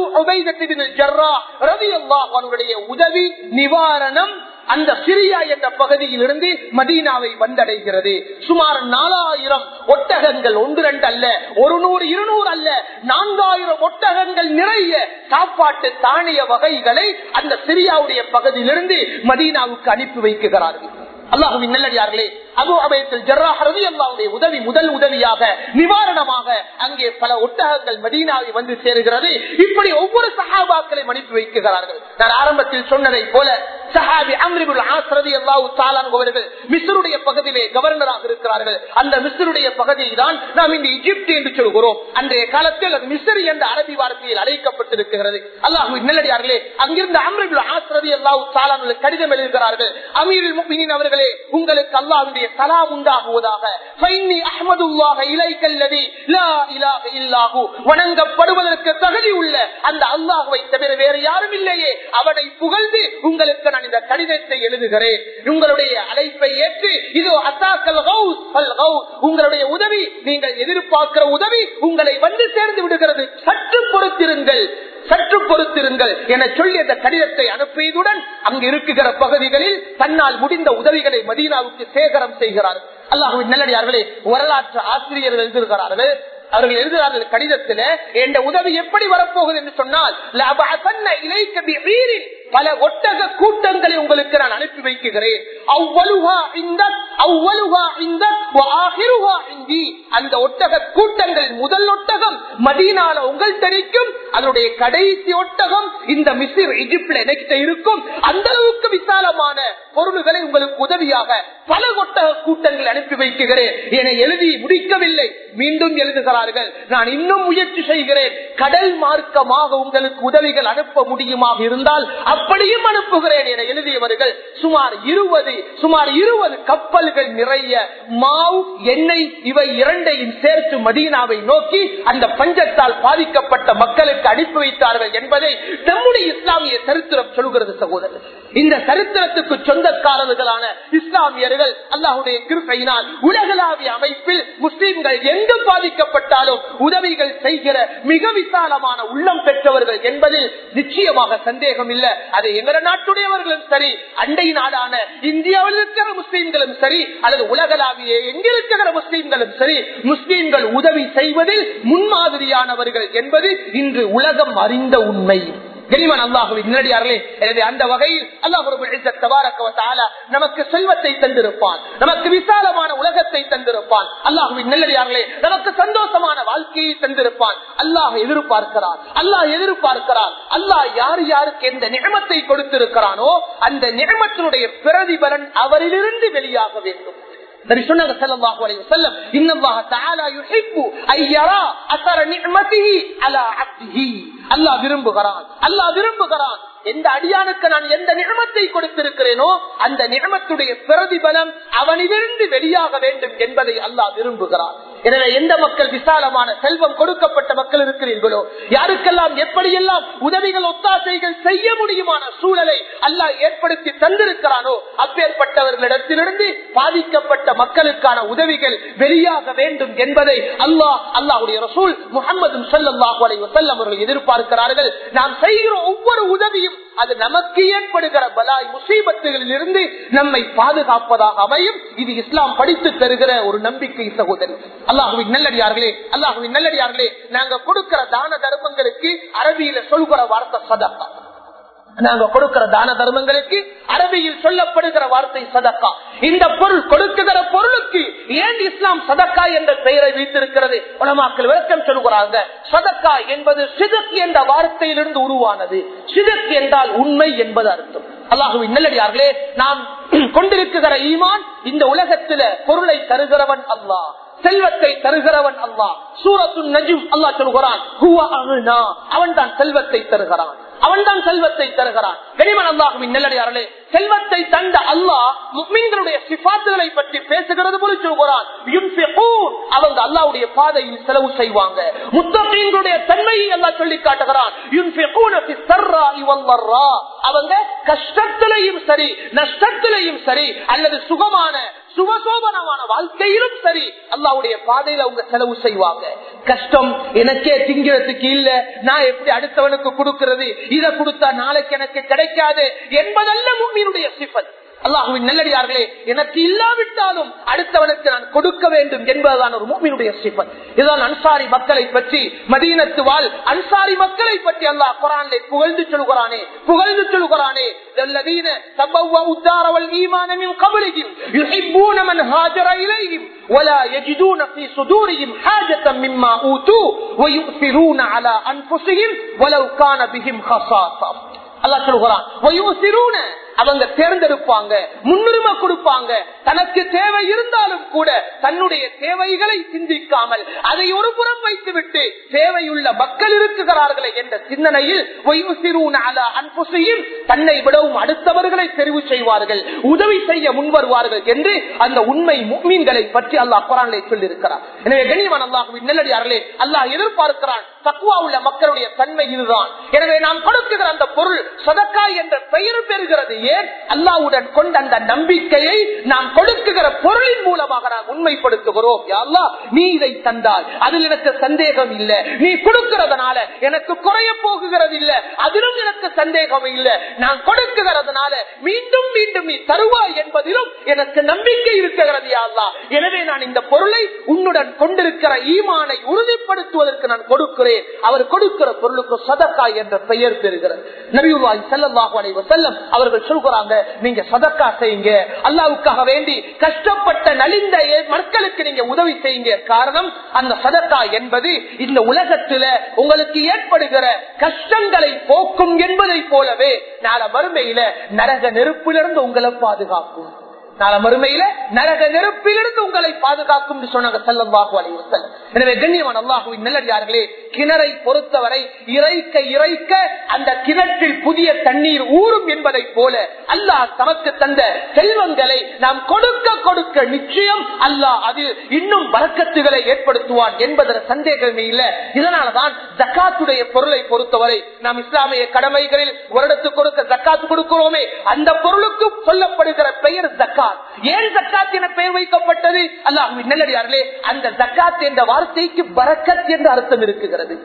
அவருடைய உதவி நிவாரணம் அந்த சிரியா என்ற பகுதியில் இருந்து மதீனாவை வந்தடைகிறது. சுமார் நாலாயிரம் ஒட்டகங்கள் ஒன்று ரெண்டு அல்ல ஒரு நூறு இருநூறு அல்ல நான்காயிரம் ஒட்டகங்கள் நிறைய சாப்பாட்டு தானிய வகைகளை அந்த சிரியாவுடைய பகுதியிலிருந்து மதீனாவுக்கு அனுப்பி வைக்கிறார்கள். அல்லாஹுவின் நல்லடியார்களே அபு அபயத்தில் ஜர்ராஹரதி அல்லாவுடைய உதவி முதல் உதவியாக நிவாரணமாக அங்கே பல ஒட்டகங்கள் மதீனாவை வந்து சேருகிறது. இப்படி ஒவ்வொரு சகாபாக்களை அனுப்பி வைக்கிறார்கள். நான் ஆரம்பத்தில் சொன்னதை போல சஹாபி அம்ரிபுல் ஆசிரதி அல்லாஹு தாலான் அவர்கள் மிஸ்ருடைய பகுதியிலே கவர்னராக இருக்கிறார்கள். அந்த மிஸ்ருடைய பகுதியை தான் நாம் இங்கு இஜிப்ட் என்று சொல்கிறோம். அன்றைய காலத்தில் அது மிஸ்ரி என்ற அரபி வார்த்தையில் அழைக்கப்பட்டிருக்கிறது. அல்லாஹு நல்லடியார்களே அங்கிருந்து அம்ரிபுல் ஆசிரதி அல்லாஹு தாலான் கடிதம் எழுதுகிறார்கள். அமீரில் முக்மினின் அவர்களே உங்களுக்கு அல்லாஹுடைய தலா உண்டாகுவதாக. வணங்கப்படுவதற்கு தகுதி உள்ள அந்த அல்லாஹுவை தவிர வேறு யாரும் இல்லையே. அவனை புகழ்ந்து உங்களுக்கு நான் இந்த கடிதத்தை எழுதுகிறேன். உங்களுடைய அழைப்பை ஏற்று இது அத்தாக்கல் உங்களுடைய உதவி நீங்கள் எதிர்பார்க்கிற உதவி உங்களை வந்து சேர்ந்து விடுகிறது. சற்று பொறுத்திருங்கள் சற்று பொறுத்திருங்கள் என சொல்லி அந்த கடிதத்தை அனுப்பியதுடன் அங்கு இருக்குகிற பகுதிகளில் தன்னால் முடிந்த உதவிகளை மதீனாவுக்கு சேகரம் செய்கிறார். அல்லாஹுவின் நல்லடியார்களே வரலாற்று ஆசிரியர்கள் எழுதுகிறார்கள் அவர்கள் எழுதுகிறார்கள் கடிதத்தில் என் உதவி எப்படி வரப்போகுது? என்று சொன்னால் "லஅபஅசன்ன பல ஒட்டக கூட்டங்களை உங்களுக்கு நான் அனுப்பி வைக்கிறேன் அவ்வளுஹா இந்த அவ்வளுஹா இந்தக், இந்தி. அந்த ஒட்டக கூட்டங்களில் முதல் ஒட்டகம் மதியனால உங்கள் தெரிக்கும் அதனுடைய கடைசி ஒட்டகம் இந்த மிசிர் இஜிப்ட்ல எனக்கு இருக்கும். அந்த அளவுக்கு விசாலமான பொருள்களை உங்களுக்கு உதவியாக பல ஒட்டக கூட்டங்கள் அனுப்பி வைக்கிறேன். என எழுதி முடிக்கவில்லை. மீண்டும் எழுதுகிறார்கள். நான் இன்னும் முயற்சி செய்கிறேன். கடல் மார்க்கமாக உங்களுக்கு உதவிகள் அனுப்ப முடியுமாக இருந்தால் அப்படியும் அனுப்புகிறேன் என எழுதியவர்கள் சுமார் இருபது சுமார் இருபது கப்பல்கள் நிறைய மாவு எண்ணெய் இவை இரண்டையும் சேர்த்து மதீனாவை நோக்கி அந்த பஞ்சத்தால் பாதிக்கப்பட்ட மக்களுக்கு அனுப்பி வைத்தார்கள் என்பதை நம்முடைய இஸ்லாமிய சரித்திரம் சொல்கிறது சகோதரர். இந்த சரித்திரத்துக்கு சொந்தக்காரர்களான இஸ்லாமியர்கள் அல்லாஹுடைய கிருப்பையினால் உலகளாவிய அமைப்பில் முஸ்லிம்கள் எங்கு பாதிக்கப்பட்டாலும் உதவிகள் செய்கிற மிக விசாலமான உள்ளம் பெற்றவர்கள் என்பதில் நிச்சயமாக சந்தேகம் இல்லை. அது எங்கட நாட்டுடையவர்களும் சரி அண்டை நாடான இந்தியாவில் இருக்கிற முஸ்லீம்களும் சரி அல்லது உலகளாவிய எங்கிருக்கிற முஸ்லீம்களும் சரி முஸ்லீம்கள் உதவி செய்வதில் முன்மாதிரியானவர்கள் என்பது இன்று உலகம் அறிந்த உண்மை. கனிமன் அல்லாஹுவின் நேரடியார்களே எனவே அந்த வகையில் அல்லாஹு நமக்கு செல்வத்தை தந்திருப்பான். நமக்கு விசாலமான உலகத்தை தந்திருப்பான். அல்லாஹுவின் நெல்லடியார்களே நமக்கு சந்தோஷமான வாழ்க்கையை தந்திருப்பான். அல்லாஹ் எதிர்பார்க்கிறார் அல்லாஹ் எதிர்பார்க்கிறார் அல்லாஹ் யார் யாருக்கு எந்த நிகமத்தை கொடுத்திருக்கிறானோ அந்த நிகமத்தினுடைய பிரதிபலன் அவரிலிருந்து வெளியாக வேண்டும். நபி சொன்னாங்க ஸல்லல்லாஹு அலைஹி வஸல்லம் இன்னல்லாஹ தஆலா யுஹிப்பு அன் யரா அஸர நிஅமதிஹி அலா அப்திஹி அல்லாஹ் விரும்புகிறான் அல்லாஹ் விரும்புகிறான் எந்த அடியானுக்கு நான் எந்த நியமத்தை கொடுத்திருக்கிறேனோ அந்த நியமத்துடைய பிரதிபலம் அவனிலிருந்து வெளியாக வேண்டும் என்பதை அல்லாஹ் விரும்புகிறான். எனவே எந்த மக்கள் விசாலமான செல்வம் கொடுக்கப்பட்ட மக்கள் இருக்கிறீர்களோ யாருக்கெல்லாம் எப்படியெல்லாம் உதவிகள் ஒத்தாசைகள் செய்ய முடியுமான சூழலை அல்லாஹ் ஏற்படுத்தி தந்திருக்கிறானோ அப்பேற்பட்டவர்களிடத்திலிருந்து பாதிக்கப்பட்ட மக்களுக்கான உதவிகள் வெளியாக வேண்டும் என்பதை அல்லாஹ் அல்லாஹுடைய ரசூல் முகமது சல்லாஹூ அலைவசல்லம் அவர்கள் எதிர்பார்க்கிறார்கள். நாம் செய்கிற ஒவ்வொரு உதவியும் அது நமக்கு ஏற்படுகிற பலாய் முசீபத்துகளில் இருந்து நம்மை பாதுகாப்பதாக அமையும். இது இஸ்லாம் படித்து தருகிற ஒரு நம்பிக்கை சகோதரி. அல்லாஹுவின் நல்லடியார்களே அல்லாஹுவின் நல்லடியார்களே நாங்க கொடுக்கிற தான தர்மங்களுக்கு அரபியில சொல்கிற வார்த்தை சதா நாங்க கொடுக்கிற தான தர்மங்களுக்கு அரபியில் சொல்லப்படுகிற வார்த்தை சதக்கா. இந்த பொருள் கொடுக்குகிற பொருளுக்கு ஏன் இஸ்லாம் சதக்கா என்ற பெயரை வைத்திருக்கிறது? உலமாக்கள் விளக்கம் சொல்கிறாங்க சதக்கா என்பது சிதக் என்ற வார்த்தையிலிருந்து உருவானது. சிதக் என்றால் உண்மை என்பது அர்த்தம். அல்லாஹுவின் நல்லடியார்களே நாம் கொண்டிருக்குகிற ஈமான் இந்த உலகத்தில பொருளை தருகிறவன் அல்லாஹ். செல்வத்தை தருகிறவன் அல்லாஹ். சூரத்து நஜும் அல்லாஹ் சொல்கிறான் அவன் தான் செல்வத்தை தருகிறான். அவன் தான் செல்வத்தை தருகிறான். கனிமன் அல்லாஹுவின் நெல்லடியார்களே செல்வத்தை தந்த அல்லாஹ் முக்மீன்களுடைய சிபாத்துகளை பற்றி பேசுகிறது போல சொல்கிறான். அவங்க அல்லாவுடைய பாதையில் செலவு செய்வாங்க. முத்தமீன்களுடைய தன்மையை எல்லாம் சொல்லி காட்டுகிறான். அவங்க கஷ்டத்திலையும் சரி நஷ்டத்திலையும் சரி அல்லது சுகமான சுகசோபனமான வாழ்க்கையிலும் சரி அல்லாவுடைய பாதையில அவங்க செலவு செய்வாங்க. கஷ்டம் எனக்கே திங்கிறதுக்கு இல்ல நான் எப்படி அடுத்தவனுக்கு கொடுக்கிறது இதை கொடுத்தா நாளைக்கு எனக்கு கிடைக்காது என்பதல்ல மும்மியினுடைய சிபத் அல்லாஹுவின் நல்லடியார்களே எனக்கு இல்லாவிட்டாலும் அடுத்தவனுக்கு நான் கொடுக்க வேண்டும் என்பதுதான் ஒரு மூமினுடைய சிபத் இதுதான் அன்சாரி மக்களை பற்றி மதீனத்து வாழ் அன்சாரி மக்களை பற்றி அல்லாஹ் குரானை புகழ்ந்து சொல்கிறானே புகழ்ந்து சொல்கிறானே الذين تبوأوا الدار والإيمان من قبلهم يحبون من هاجر إليهم ولا يجدون في صدورهم حاجة مما أوتوا ويؤثرون على أنفسهم ولو كان بهم خصاصة الله சொல்கிறான் அவங்க தேர்ந்தெடுப்பாங்க முன்னுரிமை கொடுப்பாங்க. தனக்கு தேவை இருந்தாலும் கூட தன்னுடைய தேவைகளை சிந்திக்காமல் அதை ஒரு புறம் வைத்துவிட்டு தேவையுள்ள மக்கள் இருக்குகிறார்களே என்ற சிந்தனையில் தன்னை விடவும் அடுத்தவர்களை தெரிவு செய்வார்கள் உதவி செய்ய முன்வருவார்கள் என்று அந்த உண்மை மீன்களை பற்றி அல்லாஹ் குரானை சொல்லியிருக்கிறார். எனவே கண்ணியமான அல்லாஹுவின் நெல்லடியார்களே அல்லாஹ் எதிர்பார்க்கிறான் தக்குவா உள்ள மக்களுடைய தன்மை இதுதான். எனவே நாம் கொடுக்குகிற அந்த பொருள் சதக்கா என்ற பெயர் பெறுகிறது. ஏன் அல்லாவுடன் கொண்ட அந்த நம்பிக்கையை நாம் கொடுக்குகிற பொருளின் மூலமாக நாம் உண்மைப்படுத்துகிறோம். யா நீ இதை தந்தால் அதில் எனக்கு சந்தேகம் இல்லை. நீ கொடுக்கிறதுனால எனக்கு குறைய போகுகிறது இல்லை. அதிலும் எனக்கு சந்தேகம் இல்லை. நான் கொடுக்குகிறதுனால மீண்டும் மீண்டும் நீ தருவாய் என்பதிலும் எனக்கு நம்பிக்கை இருக்கிறது யாழ்லா எனவே நான் இந்த பொருளை உன்னுடன் கொண்டிருக்கிற ஈமானை உறுதிப்படுத்துவதற்கு நான் கொடுக்கிறேன். அவர் கொடுக்கிற பொருளுக்கு சதக்கா என்ற பெயர் பெறுகிறது நபிவாய் ஸல்லல்லாஹு அலைஹி வஸல்லம் அவர்கள் சொல்கிறாங்க நீங்க சதக்கா செய்யுங்க. அல்லாவுக்காக வேண்டி கஷ்டப்பட்ட நலிந்த மக்களுக்கு நீங்க உதவி செய்யுங்க. காரணம் அந்த சதக்கா என்பது இந்த உலகத்துல உங்களுக்கு ஏற்படுகிற கஷ்டங்களை போக்கும் என்பதை போலவே நாள மறுமையில நரக நெருப்பிலிருந்து உங்களை பாதுகாக்கும். நாள மறுமையில நரக நெருப்பிலிருந்து உங்களை பாதுகாக்கும் சொன்னாங்க செல்லம் செல்லவாகு அலைவசல் எனவே கண்ணியமான அல்லாஹுவின் நல்லடியார்களே கிணறை பொறுத்தவரை இறைக்க இறைக்க அந்த கிணற்றில் புதிய தண்ணீர் ஊறும் என்பதை போல அல்லாஹ் தமக்கு தந்த செல்வங்களை நாம் கொடுக்க கொடுக்க நிச்சயம் அல்லாஹ் அது இன்னும் வரக்கத்துகளை ஏற்படுத்துவான் என்பதில் சந்தேகமே இல்லை. இதனாலதான் ஜக்காத்துடைய பொருளை பொறுத்தவரை நாம் இஸ்லாமிய கடமைகளில் வருடத்துக்கு கொடுக்க ஜக்காத்து கொடுக்கிறோமே அந்த பொருளுக்கு சொல்லப்படுகிற பெயர் ஜக்காத். ஏன் ஜக்காத் என பெயர் வைக்கப்பட்டது? அல்லாஹுவின் நல்லடியார்களே அந்த ஜக்காத் என்ற வார்த்தைக்கு பறக்கத் என்று அர்த்தம் இருக்குகிறது.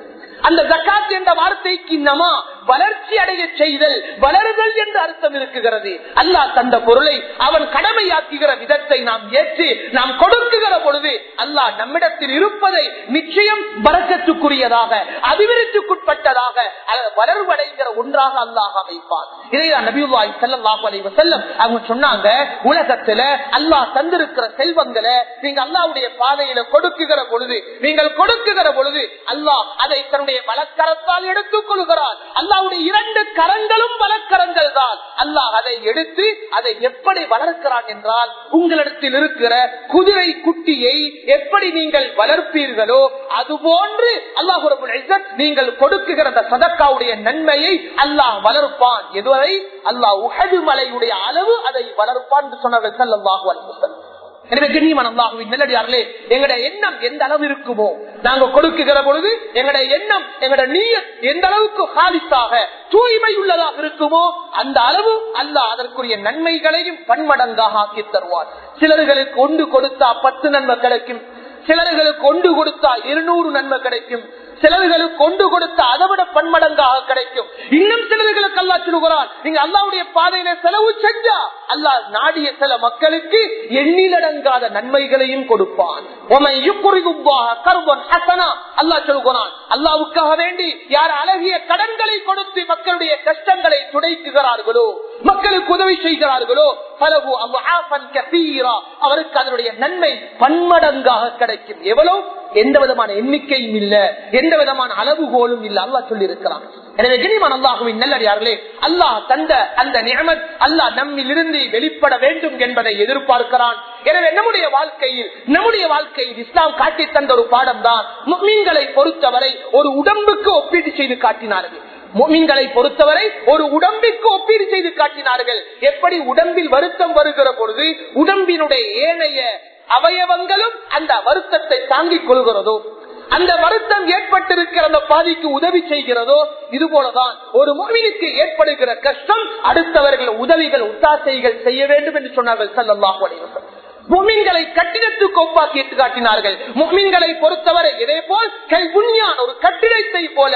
அந்த ஜக்காத் என்ற வார்த்தைக்கு நமா வளர்ச்சி அடைய செய்தல் வளருதல் என்று அர்த்தம் இருக்குகிறது அல்லாஹ் தந்த பொருளை அவன் கடமையாக்குகிற விதத்தை நாம் ஏற்று நாம் கொடுக்குகிற பொழுது அல்லாஹ் நம்மிடத்தில் இருப்பதை நிச்சயம் வரக்கத்துக்குரியதாக அபிவிருத்திக்குட்பட்டதாக அல்லது வளர்வடைகிற ஒன்றாக அல்லாஹ் அமைப்பார் இதைதான் நபிவாய் ஸல்லல்லாஹு அலைஹி செல்லம் அவங்க சொன்னாங்க உலகத்துல அல்லாஹ் தந்திருக்கிற செல்வங்களை நீங்க அல்லாவுடைய பாதையில கொடுக்குகிற பொழுது நீங்கள் கொடுக்குகிற பொழுது அல்லாஹ் அதை தன்னுடைய அல்லாவுடைய வலக்கரத்தால் எடுத்துக் கொள்கிறார். அல்லாவுடைய இரண்டு கரங்களும் வலக்கரங்கள் தான். அல்லாஹ் அதை எடுத்து அதை எப்படி வளர்க்கிறான் என்றால் உங்களிடத்தில் இருக்கிற குதிரை குட்டியை எப்படி நீங்கள் வளர்ப்பீர்களோ அதுபோன்று அல்லாஹ் நீங்கள் கொடுக்குகிற சதக்காவுடைய நன்மையை அல்லாஹ் வளர்ப்பான். எதுவரை? அல்லாஹ் உகது மலையுடைய அளவு அதை வளர்ப்பான் என்று சொன்னவர் ஸல்லல்லாஹு அலைஹி எனவே கண்ணியமான அல்லாஹுவின் நல்லடியார்களே எங்களுடைய எண்ணம் எந்த அளவு இருக்குமோ நாங்க கொடுக்குகிற பொழுது எங்களுடைய எண்ணம் எங்களுடைய நீயத் எந்த அளவுக்கு ஹாலிஸாக தூய்மை உள்ளதாக இருக்குமோ அந்த அளவு அல்ல அதற்குரிய நன்மைகளையும் பன்மடங்காக ஆக்கி தருவார். சிலர்களுக்கு ஒன்று கொடுத்தா பத்து நன்மை கிடைக்கும். சிலர்களுக்கு ஒன்று கொடுத்தா இருநூறு நன்மை கிடைக்கும். சிலர்களுக்கு கொண்டு கொடுத்த அதை விட பன்மடங்காக கிடைக்கும். இன்னும் சிலர்களுக்கு அல்லா சொல்லுகிறான் நீங்க அல்லாவுடைய பாதையில செலவு செஞ்சா அல்லாஹ் நாடிய சில மக்களுக்கு எண்ணிலடங்காத நன்மைகளையும் கொடுப்பான். அல்லா அல்லாஹ் சொல்கிறான் அல்லாவுக்காக வேண்டி யார் அழகிய கடன்களை கொடுத்து மக்களுடைய கஷ்டங்களை துடைக்குகிறார்களோ மக்களுக்கு உதவி செய்கிறார்களோ பலகு அவ்வாஃபன் அவருக்கு அதனுடைய நன்மை பன்மடங்காக கிடைக்கும். எவ்வளவு? எந்த விதமான எண்ணிக்கையும் இல்ல எந்த விதமான அளவுகோலும் இல்ல. அல்லா சொல்லி இருக்கிறான் எனவே கனிமன் அல்லாஹுவின் நல்லடியார்களே அல்லாஹ் தந்த அந்த நியமத் அல்லாஹ் நம்மில் இருந்து வெளிப்பட வேண்டும் என்பதை எதிர்பார்க்கிறான். எனவே நம்முடைய வாழ்க்கையில் நம்முடைய வாழ்க்கையில் இஸ்லாம் காட்டி தந்த ஒரு பாடம் தான் பொறுத்தவரை ஒரு உடம்புக்கு ஒப்பீடு செய்து காட்டினார்கள். மீன்களை பொறுத்தவரை ஒரு உடம்பிற்கு ஒப்பீடு செய்து காட்டினார்கள். எப்படி உடம்பில் வருத்தம் வருகிற பொழுது உடம்பினுடைய ஏனைய அவயவங்களும் அந்த வருத்தத்தை தாங்கிக் கொள்கிறதோ அந்த வருத்தம் ஏற்பட்டிருக்கிற அந்த பாதிக்கு உதவி செய்கிறதோ இது போலதான் ஒரு மொழிக்கு ஏற்படுகிற கஷ்டம் அடுத்தவர்கள் உதவிகள் உத்தாசைகள் செய்ய வேண்டும் என்று சொன்னார்கள் சல்லாஹ் அலைவசம் முமின்களை கட்டிடத்துக்கு ஒப்பாக்கி எடுத்து காட்டினார்கள். முமின்களை பொறுத்தவரை இதே போல் கல்புன்யான் ஒரு கட்டிடத்தை போல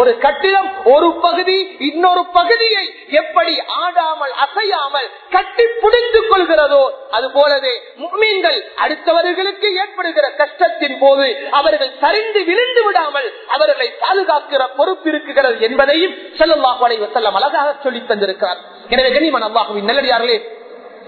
ஒரு கட்டிடம் ஒரு பகுதி இன்னொரு பகுதியை எப்படி ஆடாமல் அசையாமல் கட்டி புடித்துக் கொள்கிறதோ அது போலவே முமீன்கள் அடுத்தவர்களுக்கு ஏற்படுகிற கஷ்டத்தின் போது அவர்கள் சரிந்து விழுந்து விடாமல் அவர்களை பாதுகாக்கிற பொறுப்பு இருக்குகிறது என்பதையும் செல்லும் அழகாக சொல்லி தந்திருக்கிறார். எனவே கனிமன் அல்லாஹுவின் நல்லடியார்களே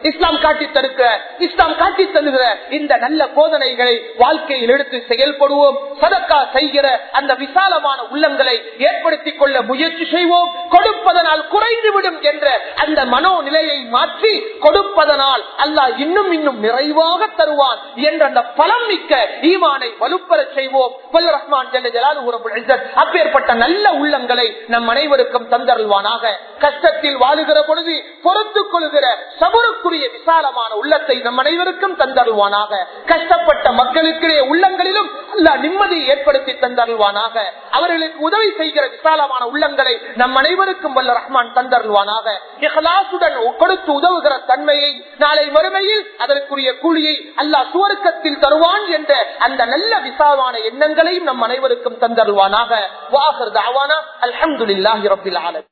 இஸ்லாம் காட்டி தருக்க இஸ்லாம் காட்டி தருகிற இந்த நல்ல போதனைகளை வாழ்க்கையில் எடுத்து செயல்படுவோம். சதக்கா செய்கிற அந்த விசாலமான உள்ளங்களை ஏற்படுத்திக் கொள்ள முயற்சி செய்வோம். கொடுப்பதனால் குறைந்துவிடும் என்ற அந்த மனோநிலையை மாற்றி கொடுப்பதனால் அல்லாஹ் இன்னும் இன்னும் நிறைவாக தருவான் என்ற அந்த பலம் மிக்க ஈமானை வலுப்பெற செய்வோம். ரஹ்மான் அப்பேற்பட்ட நல்ல உள்ளங்களை நம் அனைவருக்கும் தந்தருள்வானாக. கஷ்டத்தில் வாழுகிற பொழுது பொறுத்துக் கொள்கிற சபருக்குரிய அதற்குரிய விசாலமான உள்ளத்தை நம் அனைவருக்கும் தந்தருவானாக கஷ்டப்பட்ட மக்களுக்கிடையே உள்ளங்களிலும் அல்ல நிம்மதியை ஏற்படுத்தி தந்தருவானாக அவர்களுக்கு உதவி செய்கிற விசாலமான உள்ளங்களை நம் அனைவருக்கும் வல்ல ரஹ்மான் தந்தருவானாக கொடுத்து உதவுகிற தன்மையை நாளை வறுமையில் அதற்குரிய கூலியை அல்லாஹ் சுவர்க்கத்தில் தருவான் என்ற அந்த நல்ல விசாலமான எண்ணங்களையும் நம் அனைவருக்கும் தந்தருவானாக வாகர் தாவானா அல்ஹம்துலில்லாஹி ரப்பில் ஆலமீன்.